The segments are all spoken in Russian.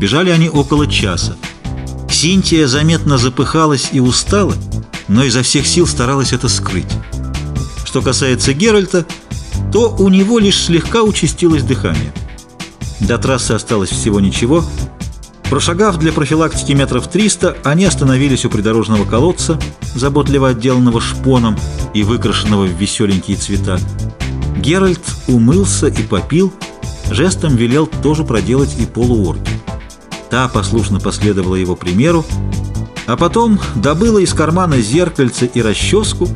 Бежали они около часа. Синтия заметно запыхалась и устала, но изо всех сил старалась это скрыть. Что касается Геральта, то у него лишь слегка участилось дыхание. До трассы осталось всего ничего. Прошагав для профилактики метров 300, они остановились у придорожного колодца, заботливо отделанного шпоном и выкрашенного в веселенькие цвета. Геральт умылся и попил, жестом велел тоже проделать и полуорки. Та послушно последовала его примеру, а потом добыла из кармана зеркальце и расческу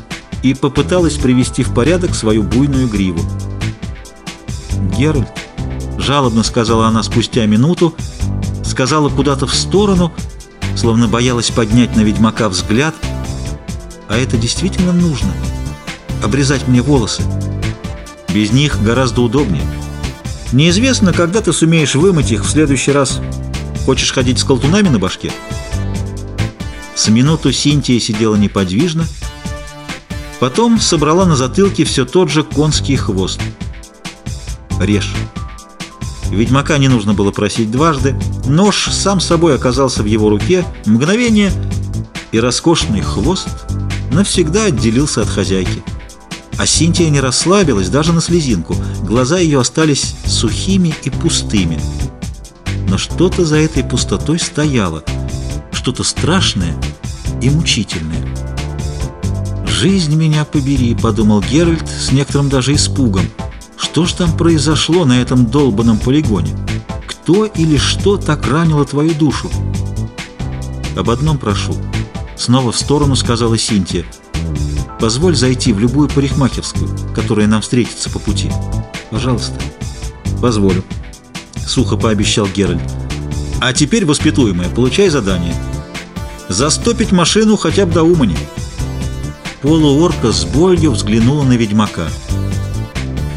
и попыталась привести в порядок свою буйную гриву. «Геральт», — жалобно сказала она спустя минуту, сказала куда-то в сторону, словно боялась поднять на ведьмака взгляд, «А это действительно нужно? Обрезать мне волосы? Без них гораздо удобнее. Неизвестно, когда ты сумеешь вымыть их в следующий раз». Хочешь ходить с колтунами на башке?» С минуту Синтия сидела неподвижно, потом собрала на затылке все тот же конский хвост. «Режь!» Ведьмака не нужно было просить дважды. Нож сам собой оказался в его руке. Мгновение, и роскошный хвост навсегда отделился от хозяйки. А Синтия не расслабилась даже на слезинку. Глаза ее остались сухими и пустыми но что-то за этой пустотой стояло, что-то страшное и мучительное. «Жизнь меня побери», — подумал Геральт с некоторым даже испугом. «Что ж там произошло на этом долбанном полигоне? Кто или что так ранило твою душу?» «Об одном прошу», — снова в сторону сказала Синтия. «Позволь зайти в любую парикмахерскую, которая нам встретится по пути. Пожалуйста». «Позволю». — сухо пообещал Геральт. «А теперь, воспитуемая, получай задание. Застопить машину хотя бы до Умани». Полуорка с болью взглянула на ведьмака.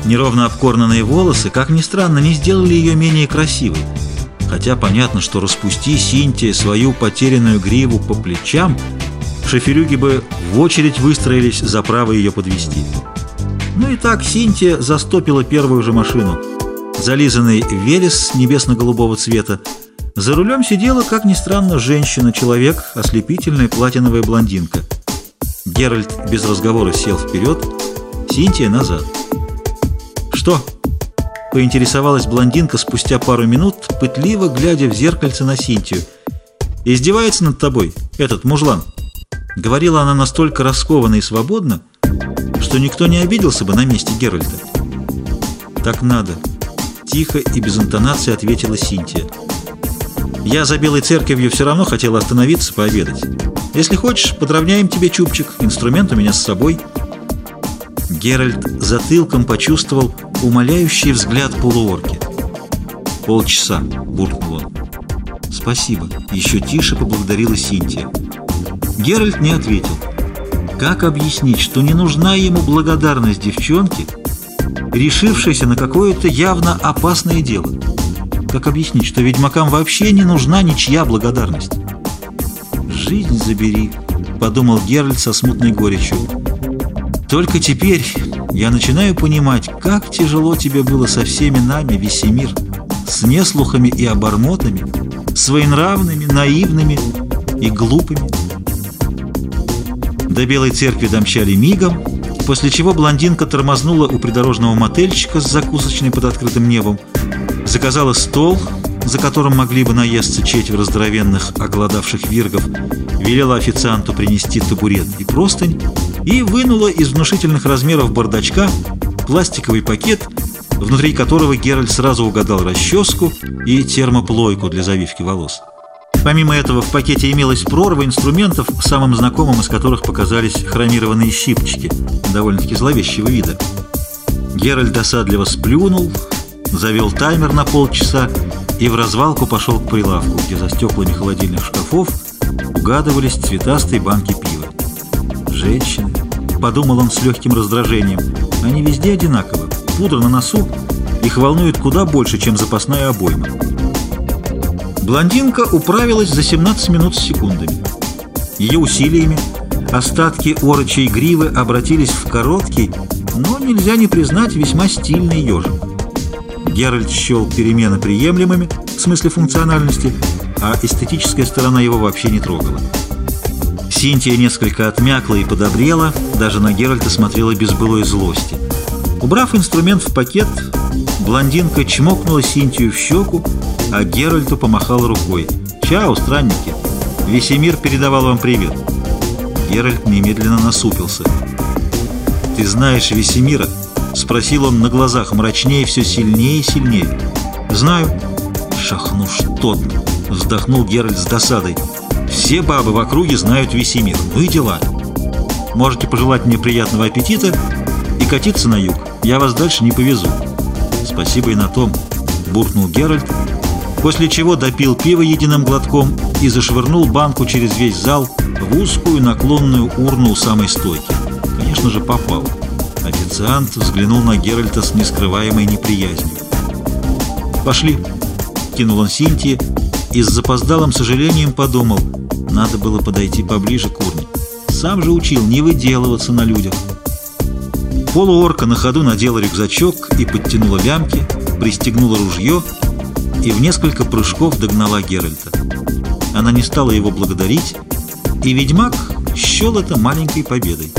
Неровно обкорнанные волосы, как ни странно, не сделали ее менее красивой. Хотя понятно, что распусти Синтия свою потерянную гриву по плечам, шоферюги бы в очередь выстроились за право ее подвести. Ну и так Синтия застопила первую же машину — зализанный велес небесно-голубого цвета. За рулем сидела, как ни странно, женщина-человек, ослепительная платиновая блондинка. Геральт без разговора сел вперед, Синтия назад. «Что?» — поинтересовалась блондинка спустя пару минут, пытливо глядя в зеркальце на Синтию. «Издевается над тобой этот мужлан?» Говорила она настолько раскованно и свободно, что никто не обиделся бы на месте Геральта. «Так надо», Тихо и без интонации ответила Синтия. «Я за Белой Церковью все равно хотела остановиться пообедать. Если хочешь, подровняем тебе чубчик. Инструмент у меня с собой». Геральт затылком почувствовал умоляющий взгляд полуорки. «Полчаса», — буркнул он. «Спасибо», — еще тише поблагодарила Синтия. Геральт не ответил. Как объяснить, что не нужна ему благодарность девчонки, решившийся на какое-то явно опасное дело. Как объяснить, что ведьмакам вообще не нужна ничья благодарность? «Жизнь забери», — подумал Геральт со смутной горечью. «Только теперь я начинаю понимать, как тяжело тебе было со всеми нами, Весемир, с неслухами и обормотами, своенравными, наивными и глупыми». До Белой церкви домчали мигом, после чего блондинка тормознула у придорожного мотельчика с закусочной под открытым небом, заказала стол, за которым могли бы наесться четверо здоровенных оголодавших виргов, велела официанту принести табурет и простынь и вынула из внушительных размеров бардачка пластиковый пакет, внутри которого Геральт сразу угадал расческу и термоплойку для завивки волос. Помимо этого в пакете имелась прорва инструментов, самым знакомым из которых показались хромированные щипчики, довольно-таки зловещего вида. Геральт досадливо сплюнул, завел таймер на полчаса и в развалку пошел к прилавку, где за стеклами холодильных шкафов угадывались цветастые банки пива. «Женщины», — подумал он с легким раздражением, — «они везде одинаковы. Пудра на носу, их волнует куда больше, чем запасная обойма». Блондинка управилась за 17 минут с секундами. Ее усилиями остатки орочей гривы обратились в короткий, но нельзя не признать весьма стильный ежик. Геральт счел перемены приемлемыми в смысле функциональности, а эстетическая сторона его вообще не трогала. Синтия несколько отмякла и подобрела, даже на Геральта смотрела без былой злости. Убрав инструмент в пакет, блондинка чмокнула Синтию в щеку, а Геральту помахала рукой. «Чао, странники! Весемир передавал вам привет!» Геральт немедленно насупился. «Ты знаешь Весемира?» — спросил он на глазах, мрачнее все сильнее и сильнее. «Знаю». «Шахну что-то!» — вздохнул Геральт с досадой. Все бабы в округе знают Весемир. Ну и дела. Можете пожелать мне приятного аппетита и катиться на юг. Я вас дальше не повезу. Спасибо и на том, буркнул Геральт, после чего допил пиво единым глотком и зашвырнул банку через весь зал в узкую наклонную урну у самой стойки. Конечно же, попал. Официант взглянул на Геральта с нескрываемой неприязнью. «Пошли!» — кинул он Синтии и с запоздалым сожалением подумал — надо было подойти поближе к урне. Сам же учил не выделываться на людях. Полуорка на ходу надела рюкзачок и подтянула лямки, пристегнула ружье и в несколько прыжков догнала Геральта. Она не стала его благодарить, и ведьмак счел это маленькой победой.